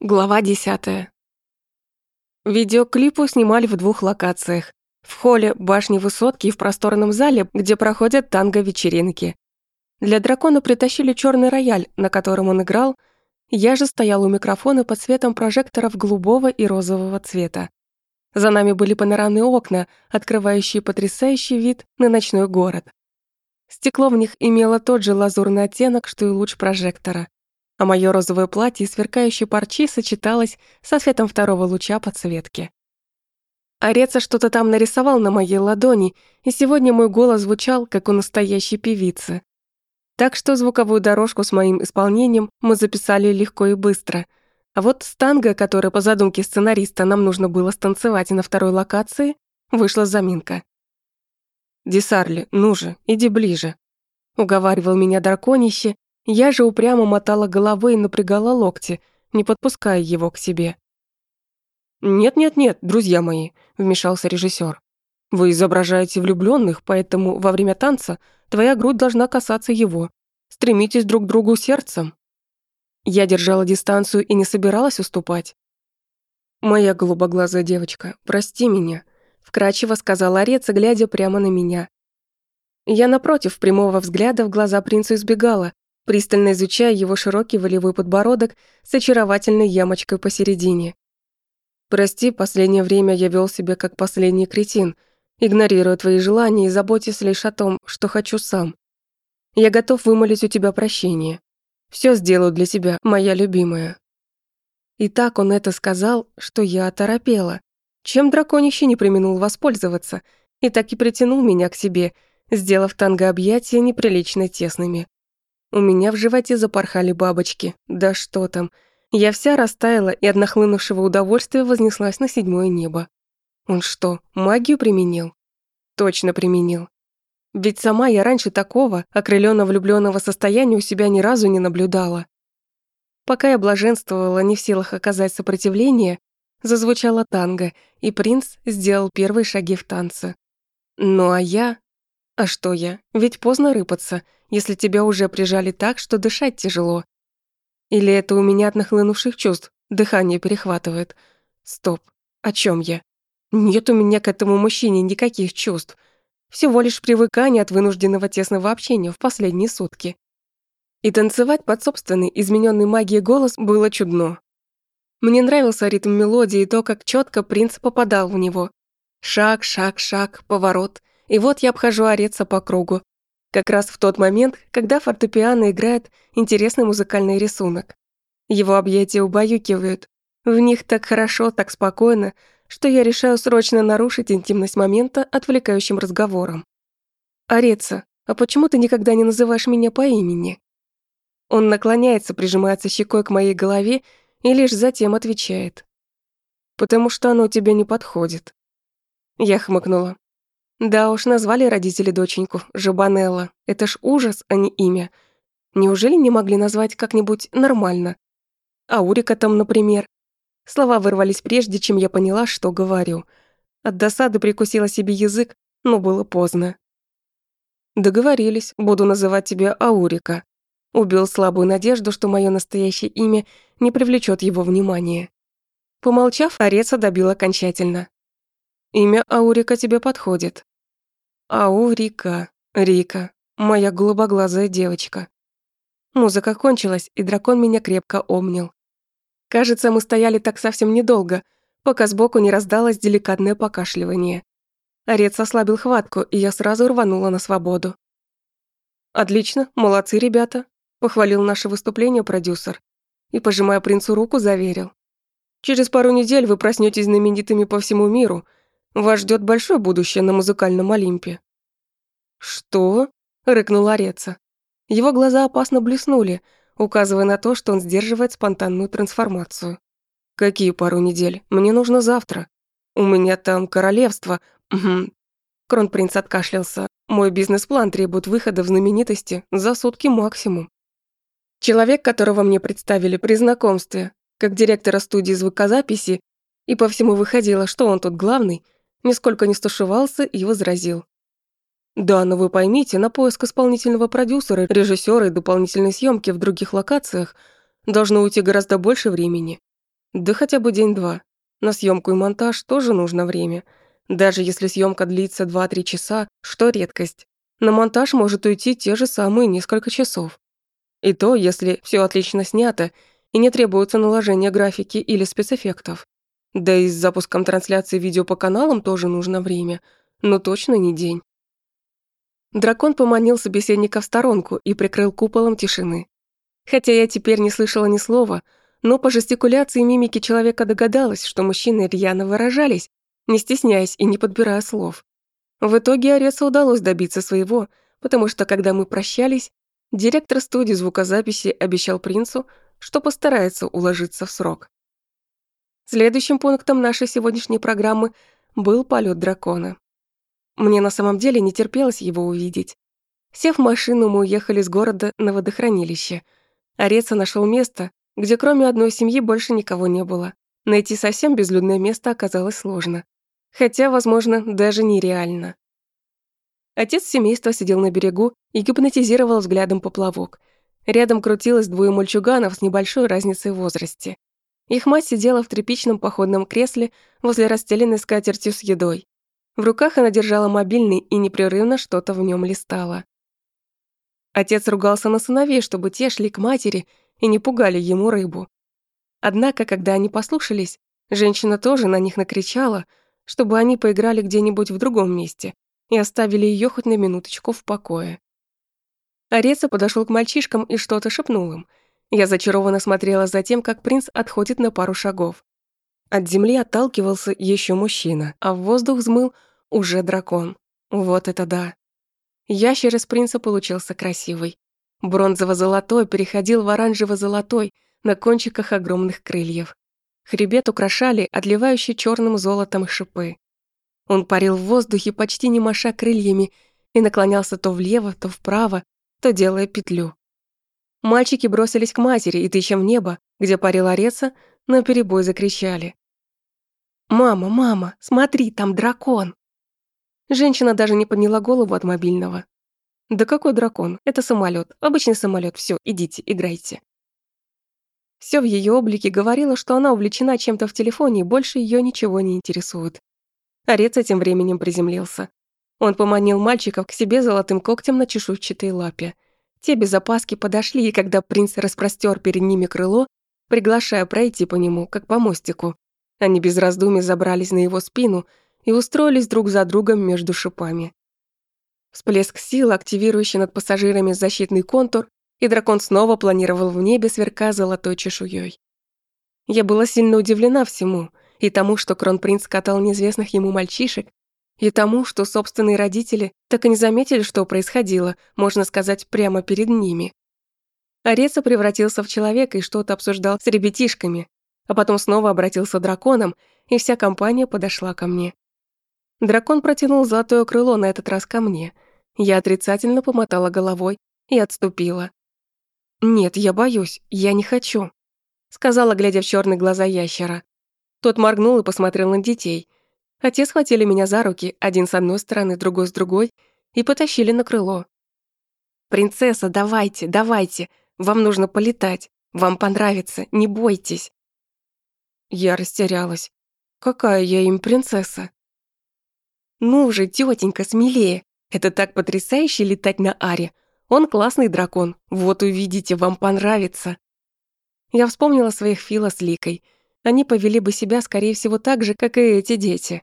Глава 10. Видеоклипу снимали в двух локациях. В холле башни высотки и в просторном зале, где проходят танго-вечеринки. Для дракона притащили черный рояль, на котором он играл. Я же стоял у микрофона под светом прожекторов голубого и розового цвета. За нами были панорамные окна, открывающие потрясающий вид на ночной город. Стекло в них имело тот же лазурный оттенок, что и луч прожектора а мое розовое платье, сверкающее парчи, сочеталось со светом второго луча подсветки. Ореца что-то там нарисовал на моей ладони, и сегодня мой голос звучал, как у настоящей певицы. Так что звуковую дорожку с моим исполнением мы записали легко и быстро. А вот с танго, по задумке сценариста нам нужно было станцевать на второй локации, вышла заминка. «Десарли, ну же, иди ближе», — уговаривал меня драконище, я же упрямо мотала головой и напрягала локти, не подпуская его к себе. «Нет-нет-нет, друзья мои», — вмешался режиссер. «Вы изображаете влюбленных, поэтому во время танца твоя грудь должна касаться его. Стремитесь друг к другу сердцем». Я держала дистанцию и не собиралась уступать. «Моя голубоглазая девочка, прости меня», — вкрадчиво сказала Ореца, глядя прямо на меня. Я, напротив, прямого взгляда в глаза принцу избегала, пристально изучая его широкий волевой подбородок с очаровательной ямочкой посередине. «Прости, последнее время я вел себя как последний кретин, игнорируя твои желания и заботясь лишь о том, что хочу сам. Я готов вымолить у тебя прощение. Все сделаю для тебя, моя любимая». И так он это сказал, что я оторопела. Чем драконище не применул воспользоваться, и так и притянул меня к себе, сделав танго-объятия неприлично тесными. У меня в животе запорхали бабочки. Да что там. Я вся растаяла и от нахлынувшего удовольствия вознеслась на седьмое небо. Он что, магию применил? Точно применил. Ведь сама я раньше такого, окрылённо влюблённого состояния у себя ни разу не наблюдала. Пока я блаженствовала, не в силах оказать сопротивление, зазвучала танго, и принц сделал первые шаги в танце. Ну а я... А что я? Ведь поздно рыпаться, если тебя уже прижали так, что дышать тяжело. Или это у меня от нахлынувших чувств дыхание перехватывает. Стоп, о чем я? Нет у меня к этому мужчине никаких чувств. Всего лишь привыкание от вынужденного тесного общения в последние сутки. И танцевать под собственный измененный магией голос было чудно. Мне нравился ритм мелодии и то, как четко принц попадал в него. Шаг, шаг, шаг, поворот. И вот я обхожу ореца по кругу. Как раз в тот момент, когда фортепиано играет интересный музыкальный рисунок. Его объятия убаюкивают. В них так хорошо, так спокойно, что я решаю срочно нарушить интимность момента отвлекающим разговором. «Ореца, а почему ты никогда не называешь меня по имени?» Он наклоняется, прижимается щекой к моей голове и лишь затем отвечает. «Потому что оно тебе не подходит». Я хмыкнула. Да уж, назвали родители доченьку Жабанелла. Это ж ужас, а не имя. Неужели не могли назвать как-нибудь нормально? Аурика там, например. Слова вырвались прежде, чем я поняла, что говорю. От досады прикусила себе язык, но было поздно. Договорились, буду называть тебя Аурика. Убил слабую надежду, что мое настоящее имя не привлечет его внимания. Помолчав, Ореца добил окончательно. Имя Аурика тебе подходит. Аурика, Рика, моя голубоглазая девочка. Музыка кончилась, и дракон меня крепко обнял. Кажется, мы стояли так совсем недолго, пока сбоку не раздалось деликатное покашливание. Орец ослабил хватку, и я сразу рванула на свободу. «Отлично, молодцы, ребята», — похвалил наше выступление продюсер и, пожимая принцу руку, заверил. «Через пару недель вы проснётесь знаменитыми по всему миру, вас ждет большое будущее на музыкальном Олимпе». «Что?» — рыкнул Ореца. Его глаза опасно блеснули, указывая на то, что он сдерживает спонтанную трансформацию. «Какие пару недель? Мне нужно завтра. У меня там королевство. Угу». Кронпринц откашлялся. «Мой бизнес-план требует выхода в знаменитости за сутки максимум». Человек, которого мне представили при знакомстве, как директора студии звукозаписи, и по всему выходило, что он тут главный — нисколько не стушевался и возразил. «Да, но вы поймите, на поиск исполнительного продюсера, режиссера и дополнительной съемки в других локациях должно уйти гораздо больше времени. Да хотя бы день-два. На съемку и монтаж тоже нужно время. Даже если съемка длится 2-3 часа, что редкость. На монтаж может уйти те же самые несколько часов. И то, если все отлично снято и не требуется наложение графики или спецэффектов. Да и с запуском трансляции видео по каналам тоже нужно время, но точно не день. Дракон поманил собеседника в сторонку и прикрыл куполом тишины. Хотя я теперь не слышала ни слова, но по жестикуляции и мимике человека догадалась, что мужчины рьяно выражались, не стесняясь и не подбирая слов. В итоге Аресу удалось добиться своего, потому что, когда мы прощались, директор студии звукозаписи обещал принцу, что постарается уложиться в срок. Следующим пунктом нашей сегодняшней программы был полет дракона. Мне на самом деле не терпелось его увидеть. Сев в машину, мы уехали с города на водохранилище. Ареца нашел место, где кроме одной семьи больше никого не было. Найти совсем безлюдное место оказалось сложно. Хотя, возможно, даже нереально. Отец семейства сидел на берегу и гипнотизировал взглядом поплавок. Рядом крутилось двое мальчуганов с небольшой разницей в возрасте. Их мать сидела в тряпичном походном кресле возле расстеленной скатертью с едой. В руках она держала мобильный и непрерывно что-то в нем листала. Отец ругался на сыновей, чтобы те шли к матери и не пугали ему рыбу. Однако, когда они послушались, женщина тоже на них накричала, чтобы они поиграли где-нибудь в другом месте и оставили ее хоть на минуточку в покое. Ареца подошел к мальчишкам и что-то шепнул им. Я зачарованно смотрела за тем, как принц отходит на пару шагов. От земли отталкивался еще мужчина, а в воздух взмыл уже дракон. Вот это да. Ящер из принца получился красивый. Бронзово-золотой переходил в оранжево-золотой на кончиках огромных крыльев. Хребет украшали отливающие черным золотом шипы. Он парил в воздухе, почти не маша крыльями, и наклонялся то влево, то вправо, то делая петлю. Мальчики бросились к матери и, тыча в небо, где парил Ореца, наперебой закричали. «Мама, мама, смотри, там дракон!» Женщина даже не подняла голову от мобильного. «Да какой дракон? Это самолет, обычный самолет. Все, идите, играйте». Все в ее облике говорило, что она увлечена чем-то в телефоне и больше ее ничего не интересует. Орец тем временем приземлился. Он поманил мальчиков к себе золотым когтем на чешуйчатой лапе. Те без опаски подошли, и когда принц распростер перед ними крыло, приглашая пройти по нему, как по мостику, они без раздумий забрались на его спину и устроились друг за другом между шипами. Всплеск сил, активирующий над пассажирами защитный контур, и дракон снова планировал в небе, сверка золотой чешуей. Я была сильно удивлена всему, и тому, что кронпринц катал неизвестных ему мальчишек, и тому, что собственные родители так и не заметили, что происходило, можно сказать, прямо перед ними. Ареца превратился в человека и что-то обсуждал с ребятишками, а потом снова обратился драконом, и вся компания подошла ко мне. Дракон протянул золотое крыло на этот раз ко мне. Я отрицательно помотала головой и отступила. «Нет, я боюсь, я не хочу», — сказала, глядя в черные глаза ящера. Тот моргнул и посмотрел на детей. А схватили меня за руки, один с одной стороны, другой с другой, и потащили на крыло. «Принцесса, давайте, давайте, вам нужно полетать, вам понравится, не бойтесь». Я растерялась. Какая я им принцесса? «Ну же, тетенька, смелее! Это так потрясающе летать на Аре! Он классный дракон, вот увидите, вам понравится!» Я вспомнила своих Фила с Ликой. Они повели бы себя, скорее всего, так же, как и эти дети.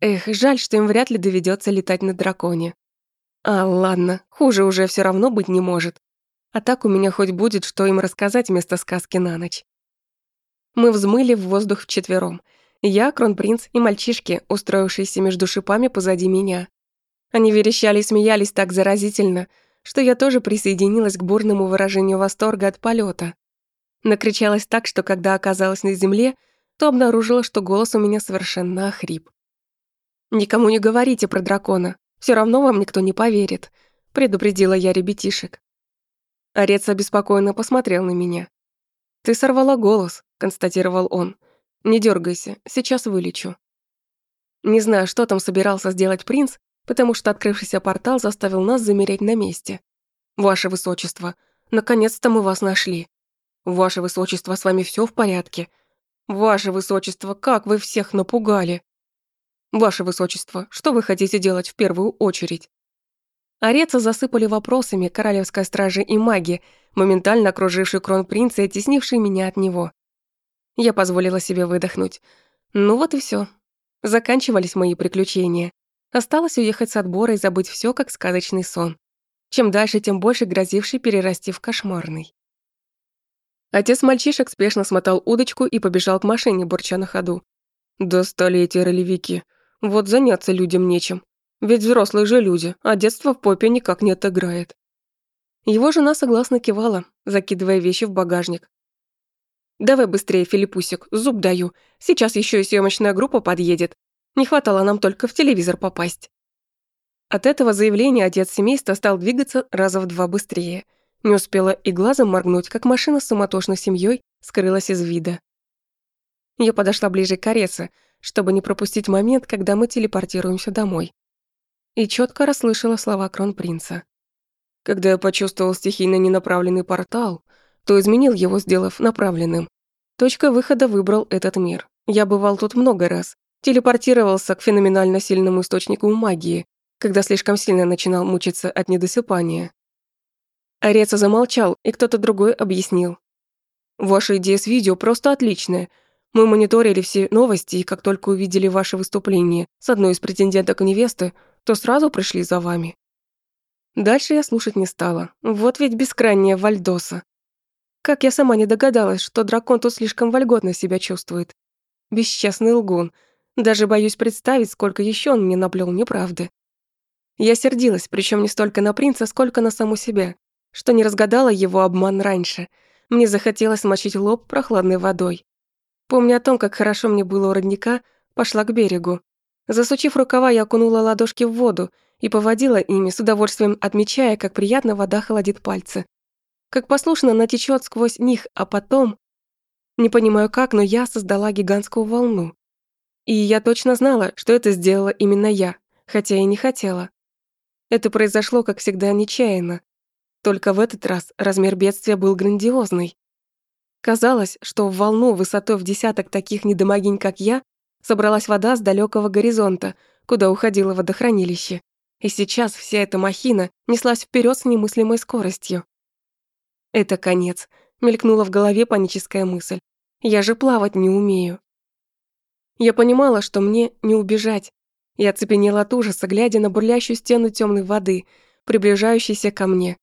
Эх, жаль, что им вряд ли доведется летать на драконе. А, ладно, хуже уже все равно быть не может. А так у меня хоть будет, что им рассказать вместо сказки на ночь. Мы взмыли в воздух вчетвером — я, кронпринц и мальчишки, устроившиеся между шипами позади меня. Они верещали и смеялись так заразительно, что я тоже присоединилась к бурному выражению восторга от полета. Накричалась так, что когда оказалась на земле, то обнаружила, что голос у меня совершенно охрип. «Никому не говорите про дракона, все равно вам никто не поверит», предупредила я ребятишек. Орец обеспокоенно посмотрел на меня. «Ты сорвала голос», — констатировал он. Не дергайся, сейчас вылечу. Не знаю, что там собирался сделать принц, потому что открывшийся портал заставил нас замереть на месте. Ваше высочество, наконец-то мы вас нашли. Ваше высочество, с вами все в порядке? «Ваше высочество, как вы всех напугали!» «Ваше высочество, что вы хотите делать в первую очередь?» Ореца засыпали вопросами королевской стражи и маги, моментально окруживший кронпринца и теснивший меня от него. Я позволила себе выдохнуть. Ну вот и все. Заканчивались мои приключения. Осталось уехать с отбора и забыть все, как сказочный сон. Чем дальше, тем больше грозивший перерасти в кошмарный. Отец мальчишек спешно смотал удочку и побежал к машине, бурча на ходу. «Достали эти ролевики. Вот заняться людям нечем. Ведь взрослые же люди, а детство в попе никак не отыграет». Его жена согласно кивала, закидывая вещи в багажник. «Давай быстрее, Филиппусик, зуб даю. Сейчас еще и съемочная группа подъедет. Не хватало нам только в телевизор попасть». От этого заявления отец семейства стал двигаться раза в два быстрее. Не успела и глазом моргнуть, как машина с суматошной семьей скрылась из вида. Я подошла ближе к Кореце, чтобы не пропустить момент, когда мы телепортируемся домой. И четко расслышала слова кронпринца. Когда я почувствовал стихийно ненаправленный портал, то изменил его, сделав направленным. Точка выхода выбрал этот мир. Я бывал тут много раз. Телепортировался к феноменально сильному источнику магии, когда слишком сильно начинал мучиться от недосыпания. Ореца замолчал, и кто-то другой объяснил. «Ваша идея с видео просто отличная. Мы мониторили все новости, и как только увидели ваше выступление с одной из претенденток невесты, то сразу пришли за вами. Дальше я слушать не стала. Вот ведь бескрайняя Вальдоса. Как я сама не догадалась, что дракон тут слишком вольготно себя чувствует. Бесчестный лгун. Даже боюсь представить, сколько еще он мне наплел неправды. Я сердилась, причем не столько на принца, сколько на саму себя, что не разгадала его обман раньше. Мне захотелось смочить лоб прохладной водой. Помня о том, как хорошо мне было у родника, пошла к берегу. Засучив рукава, я окунула ладошки в воду и поводила ими, с удовольствием отмечая, как приятно вода холодит пальцы. Как послушно она течет сквозь них, а потом... Не понимаю как, но я создала гигантскую волну. И я точно знала, что это сделала именно я, хотя и не хотела. Это произошло, как всегда, нечаянно. Только в этот раз размер бедствия был грандиозный. Казалось, что в волну высотой в десяток таких недомогинь, как я, собралась вода с далекого горизонта, куда уходило водохранилище. И сейчас вся эта махина неслась вперед с немыслимой скоростью. «Это конец», — мелькнула в голове паническая мысль. «Я же плавать не умею». Я понимала, что мне не убежать. Я оцепенела от ужаса, глядя на бурлящую стену темной воды, приближающейся ко мне.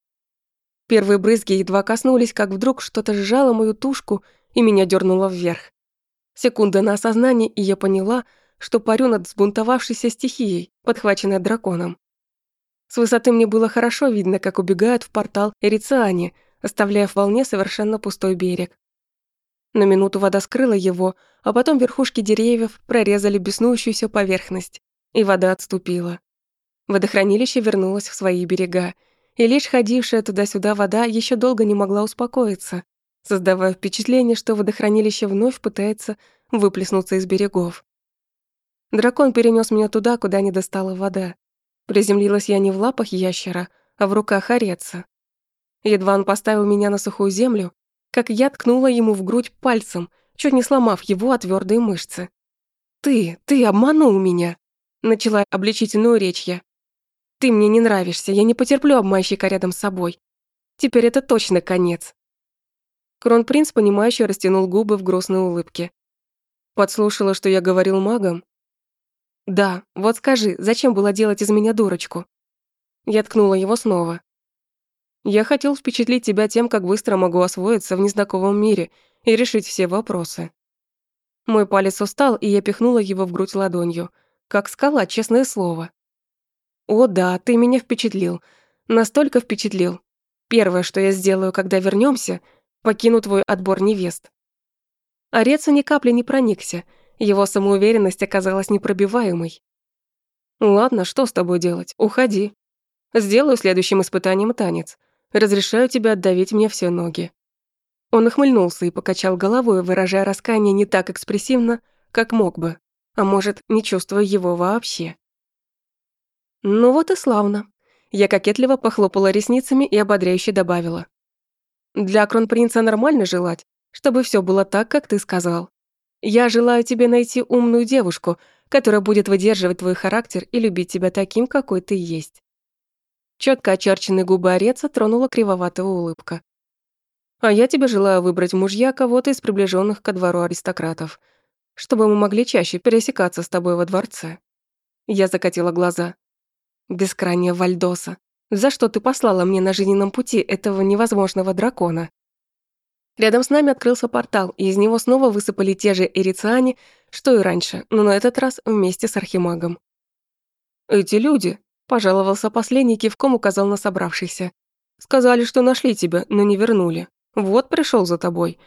Первые брызги едва коснулись, как вдруг что-то сжало мою тушку и меня дернуло вверх. Секунда на осознание, и я поняла, что парю над взбунтовавшейся стихией, подхваченной драконом. С высоты мне было хорошо видно, как убегают в портал Эрициане, оставляя в волне совершенно пустой берег. На минуту вода скрыла его, а потом верхушки деревьев прорезали беснующуюся поверхность, и вода отступила. Водохранилище вернулось в свои берега, и лишь ходившая туда-сюда вода еще долго не могла успокоиться, создавая впечатление, что водохранилище вновь пытается выплеснуться из берегов. Дракон перенес меня туда, куда не достала вода. Приземлилась я не в лапах ящера, а в руках ореца. Едва он поставил меня на сухую землю, как я ткнула ему в грудь пальцем, чуть не сломав его от твердой мышцы. «Ты, ты обманул меня!» Начала обличительную речь я. «Ты мне не нравишься, я не потерплю обманщика рядом с собой. Теперь это точно конец». Кронпринц, понимающе растянул губы в грустной улыбке. Подслушала, что я говорил магам? «Да, вот скажи, зачем было делать из меня дурочку?» Я ткнула его снова. «Я хотел впечатлить тебя тем, как быстро могу освоиться в незнакомом мире и решить все вопросы». Мой палец устал, и я пихнула его в грудь ладонью. Как скала, честное слово. «О да, ты меня впечатлил. Настолько впечатлил. Первое, что я сделаю, когда вернемся, покину твой отбор невест». Ореца ни капли не проникся — его самоуверенность оказалась непробиваемой. «Ладно, что с тобой делать? Уходи. Сделаю следующим испытанием танец. Разрешаю тебе отдавить мне все ноги». Он ухмыльнулся и покачал головой, выражая раскаяние не так экспрессивно, как мог бы, а может, не чувствуя его вообще. «Ну вот и славно». Я кокетливо похлопала ресницами и ободряюще добавила. «Для кронпринца нормально желать, чтобы все было так, как ты сказал. Я желаю тебе найти умную девушку, которая будет выдерживать твой характер и любить тебя таким, какой ты есть. Четко очерченные губы Ореца тронула кривоватая улыбка. А я тебе желаю выбрать мужья кого-то из приближенных ко двору аристократов, чтобы мы могли чаще пересекаться с тобой во дворце. Я закатила глаза. Бескрайняя Вальдоса, за что ты послала мне на жизненном пути этого невозможного дракона? Рядом с нами открылся портал, и из него снова высыпали те же эрициане, что и раньше, но на этот раз вместе с архимагом. «Эти люди», — пожаловался последний, кивком указал на собравшихся. «Сказали, что нашли тебя, но не вернули. Вот пришел за тобой.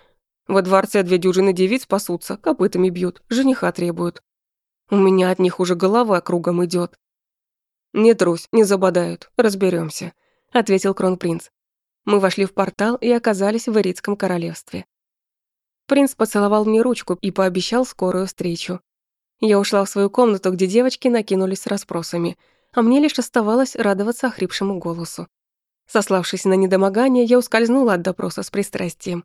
Во дворце две дюжины девиц пасутся, копытами бьют, жениха требуют. У меня от них уже голова кругом идет. «Не трусь, не забодают, разберемся, ответил кронпринц. Мы вошли в портал и оказались в Иритском королевстве. Принц поцеловал мне ручку и пообещал скорую встречу. Я ушла в свою комнату, где девочки накинулись с расспросами, а мне лишь оставалось радоваться охрипшему голосу. Сославшись на недомогание, я ускользнула от допроса с пристрастием.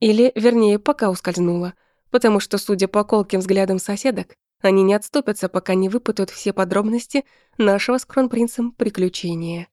Или, вернее, пока ускользнула, потому что, судя по колким взглядам соседок, они не отступятся, пока не выпытают все подробности нашего с кронпринцем приключения.